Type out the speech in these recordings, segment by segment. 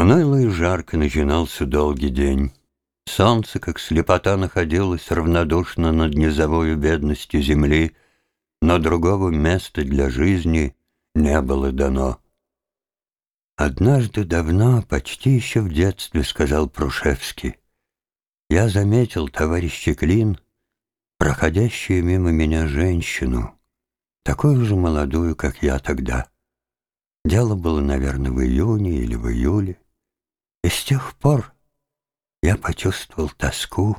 Уныло и жарко начинался долгий день. Солнце, как слепота, находилось равнодушно над низовою бедностью земли, но другого места для жизни не было дано. «Однажды давно, почти еще в детстве, — сказал Прушевский, — я заметил, товарищ Клин, проходящую мимо меня женщину, такую же молодую, как я тогда. Дело было, наверное, в июне или в июле. И с тех пор я почувствовал тоску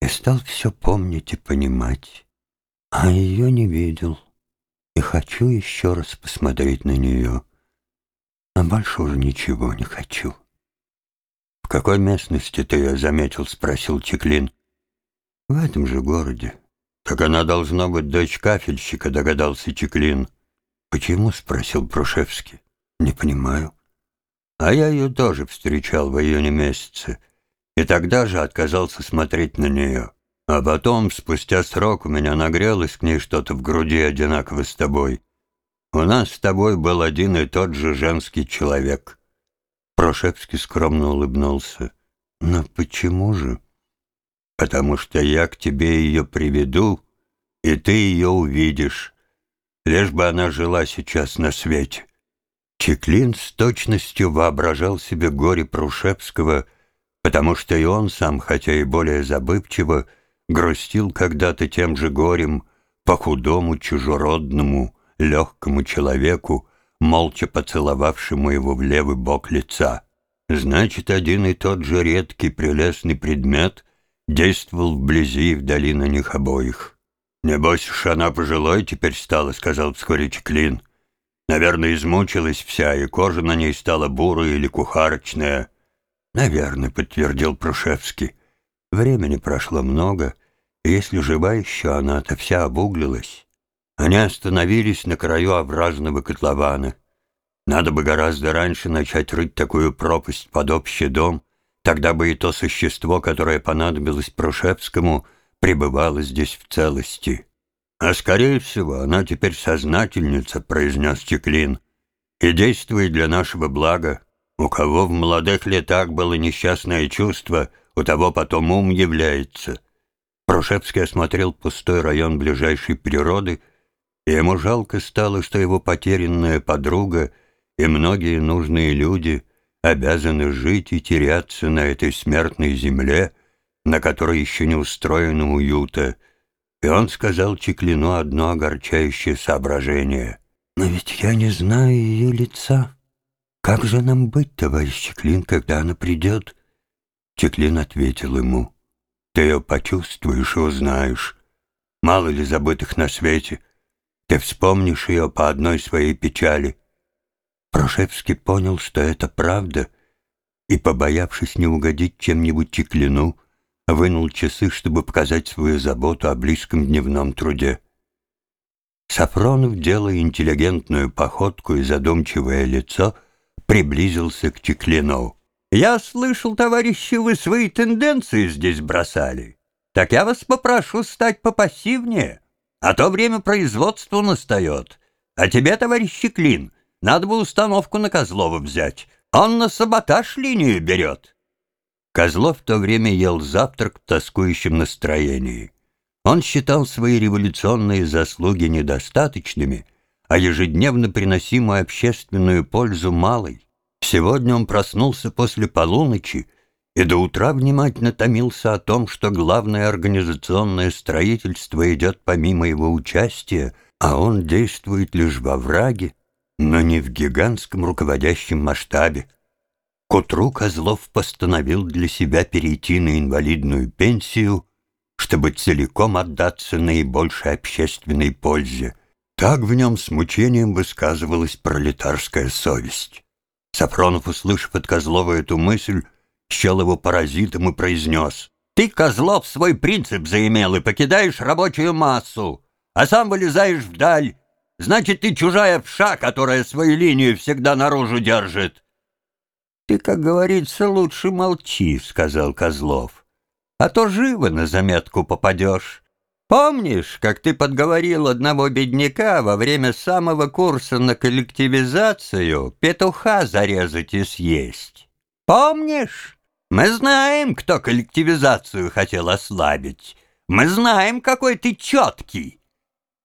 и стал все помнить и понимать. А ее не видел. И хочу еще раз посмотреть на нее. А больше уже ничего не хочу. «В какой местности ты ее заметил?» — спросил Чеклин. «В этом же городе». «Так она должна быть дочь кафельщика», — догадался Чеклин. «Почему?» — спросил Прушевский. «Не понимаю». «А я ее тоже встречал в июне месяце, и тогда же отказался смотреть на нее. А потом, спустя срок, у меня нагрелось к ней что-то в груди одинаково с тобой. У нас с тобой был один и тот же женский человек». Прошевский скромно улыбнулся. «Но почему же?» «Потому что я к тебе ее приведу, и ты ее увидишь» лишь бы она жила сейчас на свете. Чеклин с точностью воображал себе горе Прушевского, потому что и он сам, хотя и более забывчиво, грустил когда-то тем же горем по худому, чужеродному, легкому человеку, молча поцеловавшему его в левый бок лица. Значит, один и тот же редкий прелестный предмет действовал вблизи и вдали на них обоих. «Небось уж она пожилой теперь стала», — сказал вскоре Чеклин. «Наверное, измучилась вся, и кожа на ней стала бурая или кухарочная». «Наверное», — подтвердил Прушевский. «Времени прошло много, и если жива еще она, то вся обуглилась». Они остановились на краю овражного котлована. Надо бы гораздо раньше начать рыть такую пропасть под общий дом, тогда бы и то существо, которое понадобилось Прушевскому — пребывала здесь в целости. А скорее всего, она теперь сознательница, произнес Чеклин, и действует для нашего блага. У кого в молодых летах было несчастное чувство, у того потом ум является. Прошевский осмотрел пустой район ближайшей природы, и ему жалко стало, что его потерянная подруга и многие нужные люди обязаны жить и теряться на этой смертной земле — на которой еще не устроено уюта, и он сказал Чеклину одно огорчающее соображение. «Но ведь я не знаю ее лица. Как же нам быть, товарищ Чеклин, когда она придет?» Чеклин ответил ему. «Ты ее почувствуешь и узнаешь. Мало ли забытых на свете. Ты вспомнишь ее по одной своей печали». Прошевский понял, что это правда, и, побоявшись не угодить чем-нибудь Чеклину, вынул часы, чтобы показать свою заботу о близком дневном труде. Сафронов, делая интеллигентную походку и задумчивое лицо, приблизился к Чеклину. «Я слышал, товарищи, вы свои тенденции здесь бросали. Так я вас попрошу стать попассивнее, а то время производства настает. А тебе, товарищ Чеклин, надо бы установку на Козлова взять. Он на саботаж линию берет». Козлов в то время ел завтрак в тоскующем настроении. Он считал свои революционные заслуги недостаточными, а ежедневно приносимую общественную пользу малой. Сегодня он проснулся после полуночи и до утра внимательно томился о том, что главное организационное строительство идет помимо его участия, а он действует лишь во враге, но не в гигантском руководящем масштабе. К утру Козлов постановил для себя перейти на инвалидную пенсию, чтобы целиком отдаться наибольшей общественной пользе. Так в нем с мучением высказывалась пролетарская совесть. Сафронов, услышав от Козлова эту мысль, счел его паразитом и произнес. «Ты, Козлов, свой принцип заимел и покидаешь рабочую массу, а сам вылезаешь вдаль. Значит, ты чужая вша, которая свою линию всегда наружу держит. «Ты, как говорится, лучше молчи», — сказал Козлов. «А то живо на заметку попадешь. Помнишь, как ты подговорил одного бедняка во время самого курса на коллективизацию петуха зарезать и съесть? Помнишь? Мы знаем, кто коллективизацию хотел ослабить. Мы знаем, какой ты четкий.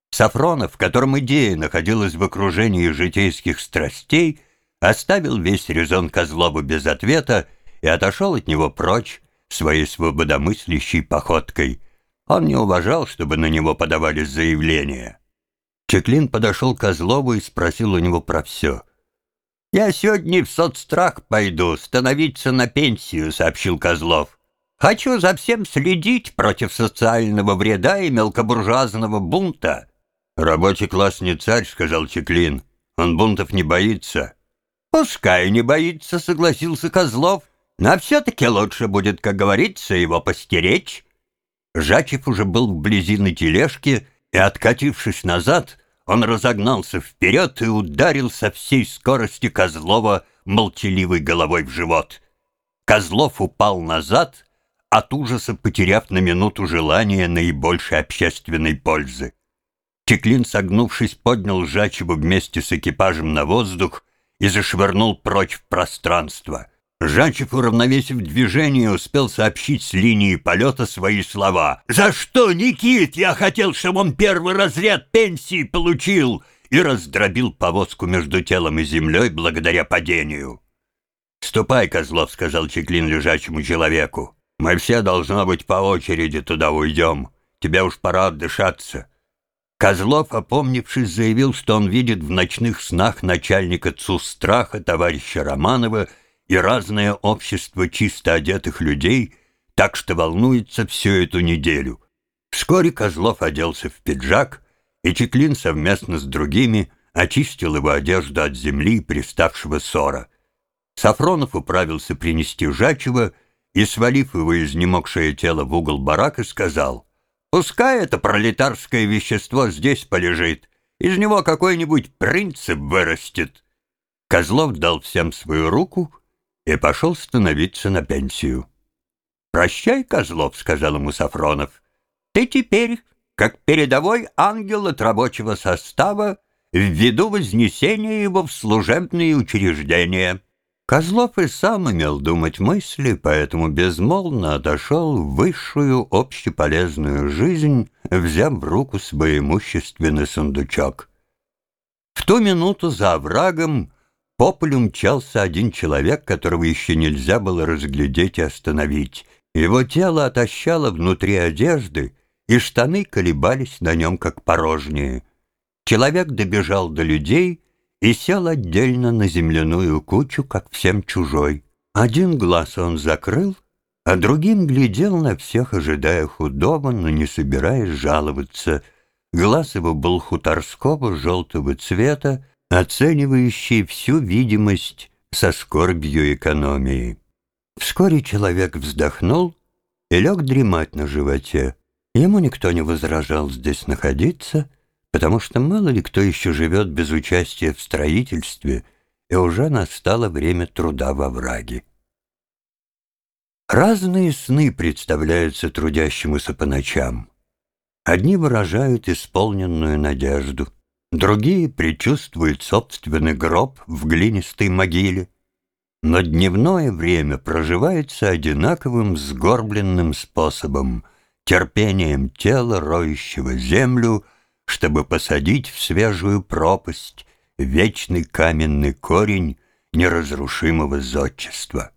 Сафронов, в котором идея находилась в окружении житейских страстей, оставил весь резон Козлову без ответа и отошел от него прочь своей свободомыслящей походкой — он не уважал, чтобы на него подавались заявления. Чеклин подошел к Козлову и спросил у него про все. «Я сегодня в соцстрах пойду, становиться на пенсию», — сообщил Козлов. «Хочу за всем следить против социального вреда и мелкобуржуазного бунта». «Рабочий класс не царь», — сказал Чеклин. «Он бунтов не боится». «Пускай не боится», — согласился Козлов. «Но все-таки лучше будет, как говорится, его постеречь». Жачев уже был вблизи на тележке, и, откатившись назад, он разогнался вперед и ударил со всей скорости Козлова молчаливой головой в живот. Козлов упал назад, от ужаса потеряв на минуту желание наибольшей общественной пользы. Чеклин, согнувшись, поднял Жачева вместе с экипажем на воздух и зашвырнул прочь в пространство — Жачев, уравновесив движение, успел сообщить с линии полета свои слова. «За что, Никит? Я хотел, чтобы он первый разряд пенсии получил!» и раздробил повозку между телом и землей благодаря падению. «Ступай, Козлов», — сказал Чеклин лежачему человеку. «Мы все, должно быть, по очереди туда уйдем. Тебе уж пора отдышаться». Козлов, опомнившись, заявил, что он видит в ночных снах начальника ЦУ страха товарища Романова и разное общество чисто одетых людей, так что волнуется всю эту неделю. Вскоре Козлов оделся в пиджак, и Чеклин совместно с другими очистил его одежду от земли, приставшего ссора. Сафронов управился принести Жачева и, свалив его изнемогшее тело в угол барака, сказал, «Пускай это пролетарское вещество здесь полежит, из него какой-нибудь принцип вырастет». Козлов дал всем свою руку — и пошел становиться на пенсию. «Прощай, Козлов», — сказал ему Сафронов. «Ты теперь, как передовой ангел от рабочего состава, ввиду вознесения его в служебные учреждения». Козлов и сам имел думать мысли, поэтому безмолвно отошел в высшую общеполезную жизнь, взяв в руку свой имущественный сундучок. В ту минуту за оврагом по полю мчался один человек, которого еще нельзя было разглядеть и остановить. Его тело отощало внутри одежды, и штаны колебались на нем, как порожние. Человек добежал до людей и сел отдельно на земляную кучу, как всем чужой. Один глаз он закрыл, а другим глядел на всех, ожидая худого, но не собираясь жаловаться. Глаз его был хуторского желтого цвета, оценивающий всю видимость со скорбью экономии. Вскоре человек вздохнул и лег дремать на животе. Ему никто не возражал здесь находиться, потому что мало ли кто еще живет без участия в строительстве, и уже настало время труда во враге. Разные сны представляются трудящемуся по ночам. Одни выражают исполненную надежду, Другие предчувствуют собственный гроб в глинистой могиле. Но дневное время проживается одинаковым сгорбленным способом, терпением тела, роющего землю, чтобы посадить в свежую пропасть вечный каменный корень неразрушимого зодчества.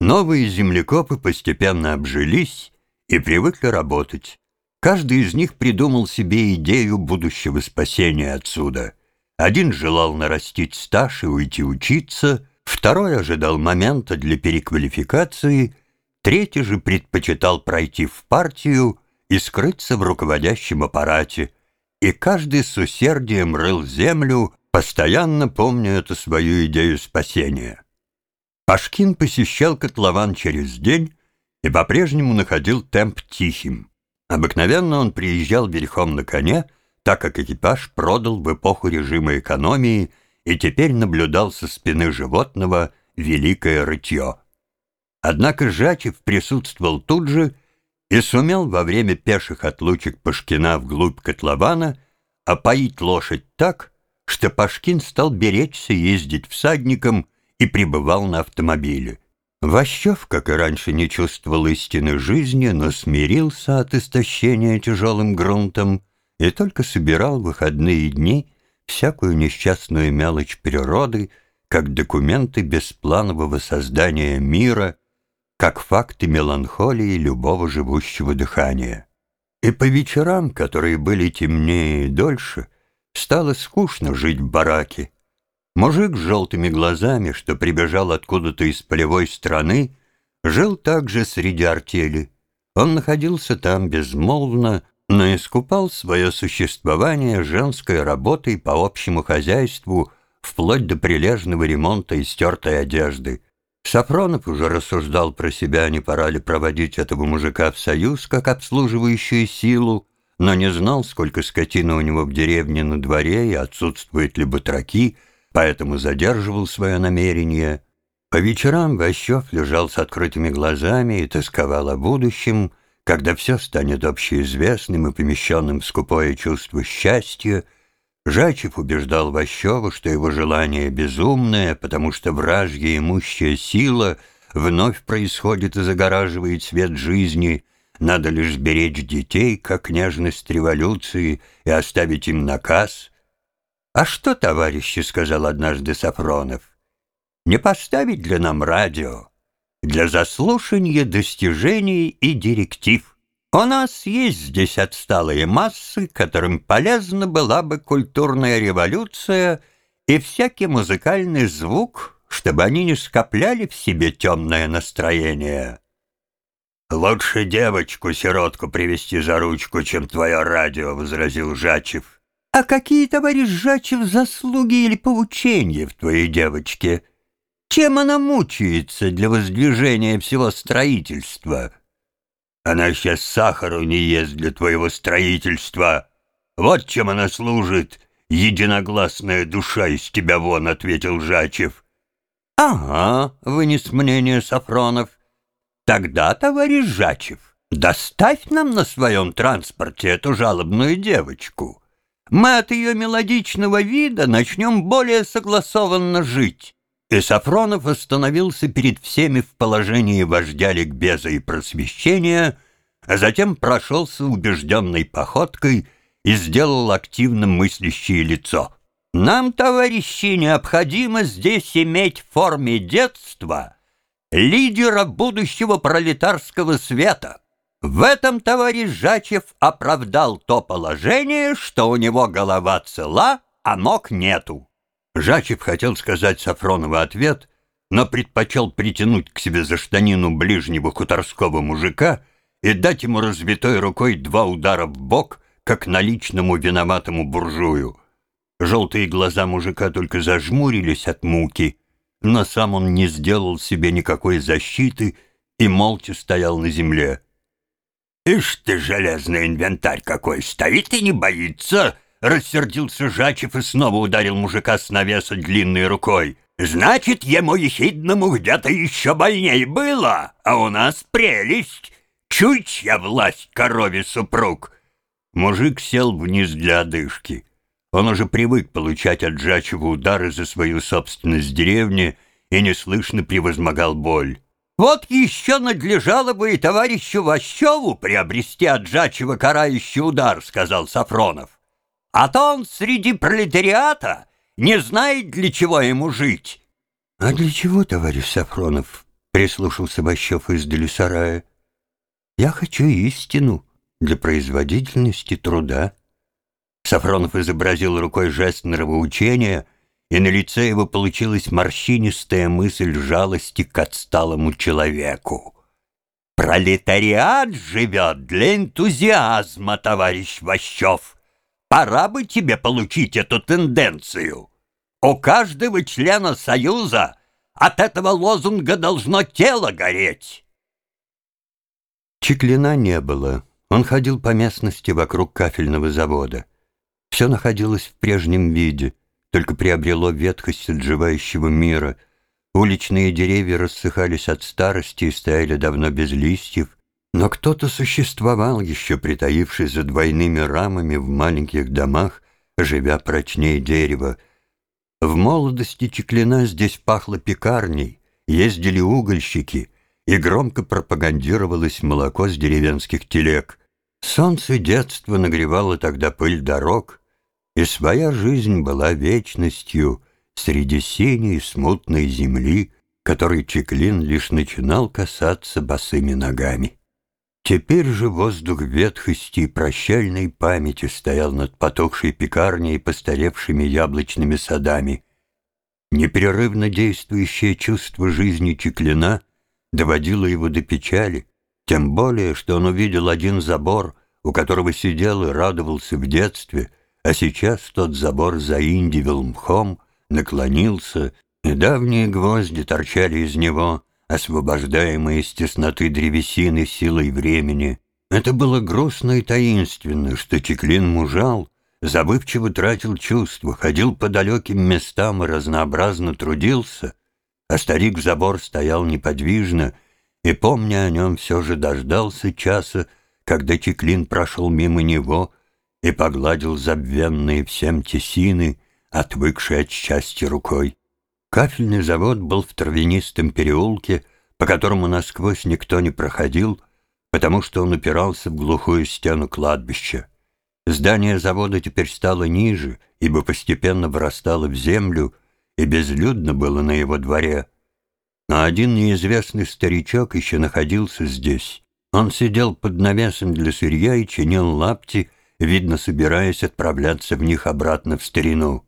Новые землекопы постепенно обжились и привыкли работать. Каждый из них придумал себе идею будущего спасения отсюда. Один желал нарастить стаж и уйти учиться, второй ожидал момента для переквалификации, третий же предпочитал пройти в партию и скрыться в руководящем аппарате, и каждый с усердием рыл землю, постоянно помня эту свою идею спасения. Пашкин посещал котлован через день и по-прежнему находил темп тихим. Обыкновенно он приезжал верхом на коне, так как экипаж продал в эпоху режима экономии и теперь наблюдал со спины животного великое рытье. Однако Жачев присутствовал тут же и сумел во время пеших отлучек Пашкина вглубь котлована опоить лошадь так, что Пашкин стал беречься ездить всадником и пребывал на автомобиле. Ващев, как и раньше, не чувствовал истины жизни, но смирился от истощения тяжелым грунтом и только собирал выходные дни всякую несчастную мелочь природы, как документы беспланового создания мира, как факты меланхолии любого живущего дыхания. И по вечерам, которые были темнее и дольше, стало скучно жить в бараке, Мужик с желтыми глазами, что прибежал откуда-то из полевой страны, жил также среди артели. Он находился там безмолвно, но искупал свое существование женской работой по общему хозяйству вплоть до прилежного ремонта и стертой одежды. Сафронов уже рассуждал про себя, не пора ли проводить этого мужика в союз, как обслуживающую силу, но не знал, сколько скотины у него в деревне на дворе и отсутствуют ли батраки — поэтому задерживал свое намерение. По вечерам Ващев лежал с открытыми глазами и тосковал о будущем, когда все станет общеизвестным и помещенным в скупое чувство счастья, Жачев убеждал Ващева, что его желание безумное, потому что вражья имущая сила вновь происходит и загораживает свет жизни, надо лишь сберечь детей, как нежность революции, и оставить им наказ — «А что, товарищи, — сказал однажды Сафронов, — не поставить для нам радио для заслушания достижений и директив? У нас есть здесь отсталые массы, которым полезна была бы культурная революция и всякий музыкальный звук, чтобы они не скопляли в себе темное настроение». «Лучше девочку-сиротку привести за ручку, чем твое радио», — возразил Жачев. А какие, товарищ Жачев, заслуги или поучения в твоей девочке? Чем она мучается для воздвижения всего строительства? Она сейчас сахару не ест для твоего строительства. Вот чем она служит, единогласная душа из тебя вон, — ответил Жачев. Ага, вынес мнение Сафронов. Тогда, товарищ Жачев, доставь нам на своем транспорте эту жалобную девочку мы от ее мелодичного вида начнем более согласованно жить. И Сафронов остановился перед всеми в положении вождя ликбеза и просвещения, а затем прошелся убежденной походкой и сделал активно мыслящее лицо. «Нам, товарищи, необходимо здесь иметь в форме детства лидера будущего пролетарского света». В этом товарищ Жачев оправдал то положение, что у него голова цела, а ног нету. Жачев хотел сказать Сафронову ответ, но предпочел притянуть к себе за штанину ближнего хуторского мужика и дать ему развитой рукой два удара в бок, как наличному виноватому буржую. Желтые глаза мужика только зажмурились от муки, но сам он не сделал себе никакой защиты и молча стоял на земле. «Ишь ты, железный инвентарь какой, стоит и не боится!» Рассердился Жачев и снова ударил мужика с навеса длинной рукой. «Значит, ему ехидному где-то еще больней было, а у нас прелесть! Чуйчья власть корове супруг!» Мужик сел вниз для одышки. Он уже привык получать от Жачева удары за свою собственность деревни и неслышно превозмогал боль. Вот еще надлежало бы и товарищу Ващеву приобрести от Жачева карающий удар, сказал Сафронов. А то он среди пролетариата не знает, для чего ему жить. А для чего, товарищ Сафронов? Прислушался Ващев издали сарая. Я хочу истину для производительности труда. Сафронов изобразил рукой жест нравоучения — и на лице его получилась морщинистая мысль жалости к отсталому человеку. «Пролетариат живет для энтузиазма, товарищ Ващев. Пора бы тебе получить эту тенденцию. У каждого члена Союза от этого лозунга должно тело гореть». Чеклина не было. Он ходил по местности вокруг кафельного завода. Все находилось в прежнем виде — только приобрело ветхость отживающего мира. Уличные деревья рассыхались от старости и стояли давно без листьев. Но кто-то существовал еще, притаившись за двойными рамами в маленьких домах, живя прочнее дерева. В молодости Чеклина здесь пахло пекарней, ездили угольщики, и громко пропагандировалось молоко с деревенских телег. Солнце детства нагревало тогда пыль дорог, и своя жизнь была вечностью среди синей смутной земли, которой Чеклин лишь начинал касаться босыми ногами. Теперь же воздух ветхости и прощальной памяти стоял над потухшей пекарней и постаревшими яблочными садами. Непрерывно действующее чувство жизни Чеклина доводило его до печали, тем более, что он увидел один забор, у которого сидел и радовался в детстве, а сейчас тот забор заиндивил мхом, наклонился, и давние гвозди торчали из него — освобождаемый из тесноты древесины силой времени. Это было грустно и таинственно, что Чеклин мужал, забывчиво тратил чувства, ходил по далеким местам и разнообразно трудился, а старик в забор стоял неподвижно и, помня о нем, все же дождался часа, когда Чеклин прошел мимо него и погладил забвенные всем тесины, отвыкшие от счастья рукой. Кафельный завод был в травянистом переулке, по которому насквозь никто не проходил, потому что он упирался в глухую стену кладбища. Здание завода теперь стало ниже, ибо постепенно вырастало в землю, и безлюдно было на его дворе. Но один неизвестный старичок еще находился здесь. Он сидел под навесом для сырья и чинил лапти, видно, собираясь отправляться в них обратно в старину.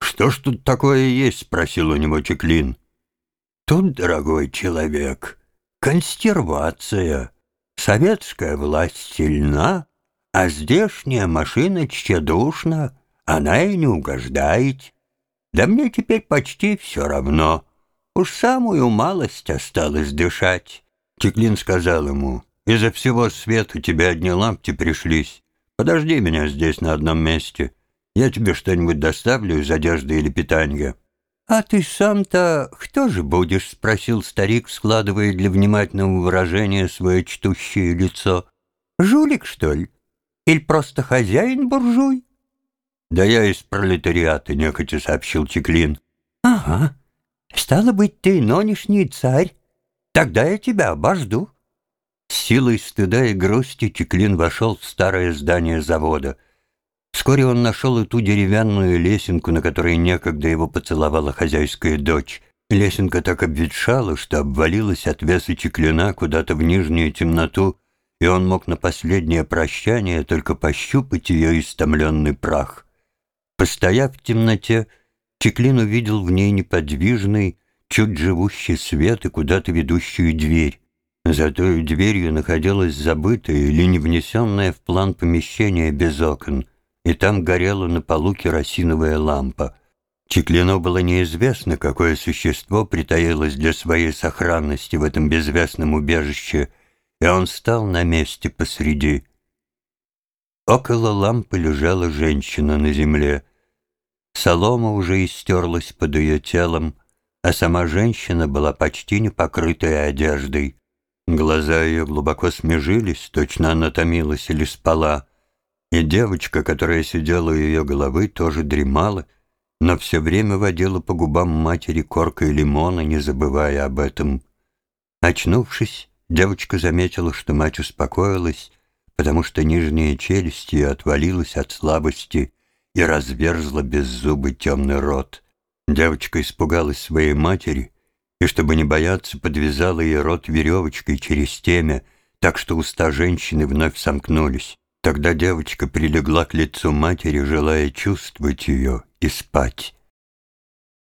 «Что ж тут такое есть?» — спросил у него Чеклин. «Тут, дорогой человек, консервация. Советская власть сильна, а здешняя машина тщедушна, она и не угождает. Да мне теперь почти все равно. Уж самую малость осталось дышать». Чеклин сказал ему, «Из-за всего света тебе одни лампти пришлись. Подожди меня здесь на одном месте». Я тебе что-нибудь доставлю из одежды или питания». «А ты сам-то кто же будешь?» — спросил старик, складывая для внимательного выражения свое чтущее лицо. «Жулик, что ли? Или просто хозяин-буржуй?» «Да я из пролетариата», — нехотя сообщил Чеклин. «Ага. Стало быть, ты нынешний царь. Тогда я тебя обожду». С силой стыда и грусти Чеклин вошел в старое здание завода — Вскоре он нашел и ту деревянную лесенку, на которой некогда его поцеловала хозяйская дочь. Лесенка так обветшала, что обвалилась от веса чеклина куда-то в нижнюю темноту, и он мог на последнее прощание только пощупать ее истомленный прах. Постояв в темноте, Чеклин увидел в ней неподвижный, чуть живущий свет и куда-то ведущую дверь. За той дверью находилась забытая или не внесенная в план помещение без окон и там горела на полу керосиновая лампа. Чеклину было неизвестно, какое существо притаилось для своей сохранности в этом безвестном убежище, и он стал на месте посреди. Около лампы лежала женщина на земле. Солома уже истерлась под ее телом, а сама женщина была почти не покрытая одеждой. Глаза ее глубоко смежились, точно она томилась или спала — и девочка, которая сидела у ее головы, тоже дремала, но все время водила по губам матери коркой лимона, не забывая об этом. Очнувшись, девочка заметила, что мать успокоилась, потому что нижняя челюсть ее отвалилась от слабости и разверзла беззубый темный рот. Девочка испугалась своей матери и, чтобы не бояться, подвязала ей рот веревочкой через темя, так что уста женщины вновь сомкнулись. Тогда девочка прилегла к лицу матери, желая чувствовать ее и спать.